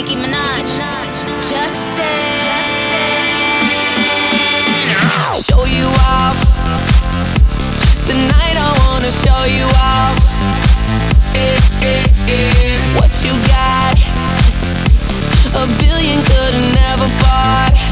Nicki Minaj. Justin. Show you off. Tonight I wanna show you off. Eh, eh, eh. What you got? A billion could've never bought.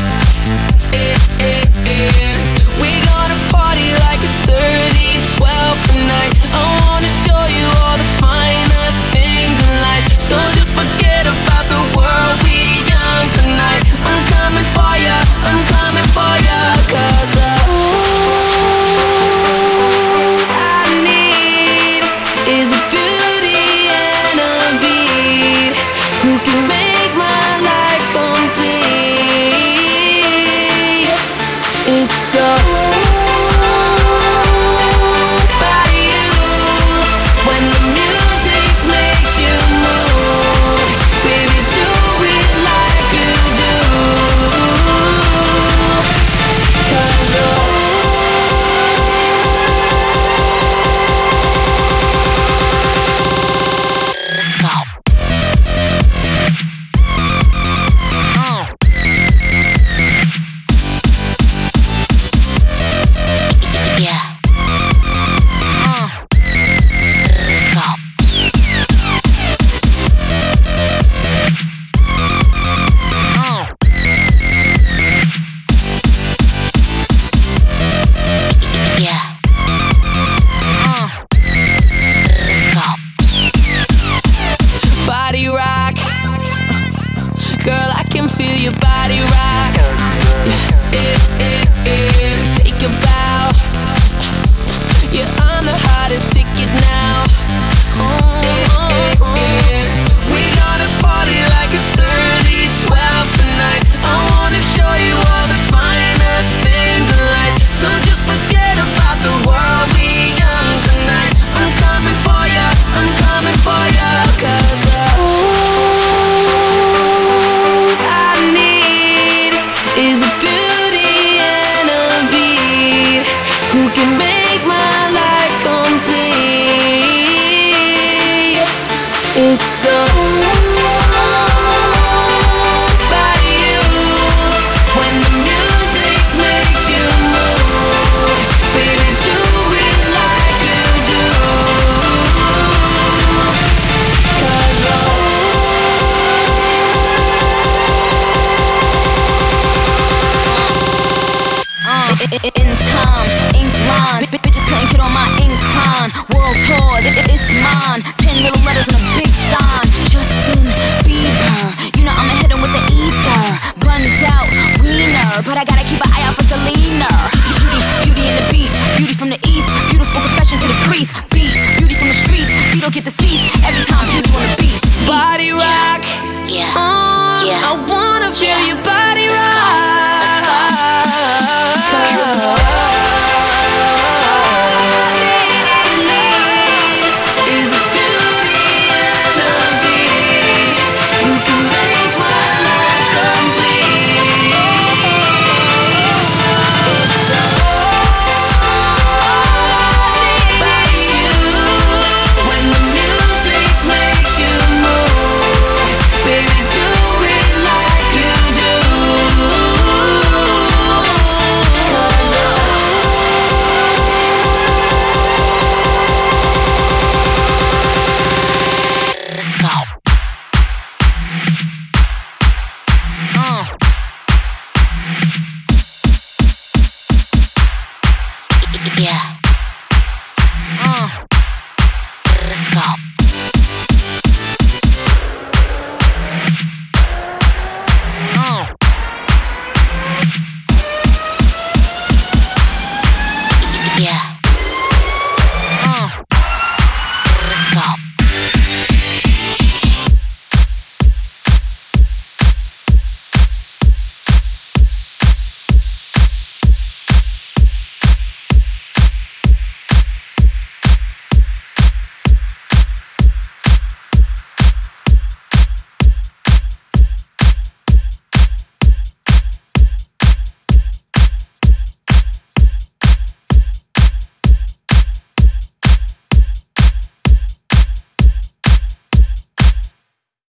I gotta keep an eye out for Selena. Beauty, beauty and the beast, beauty from the east, beautiful confessions to the priest. Beat, beauty from the streets, you don't get the seat. every time beauty on the beat. Body rock, yeah, yeah. On. yeah. I wanna feel yeah. your body.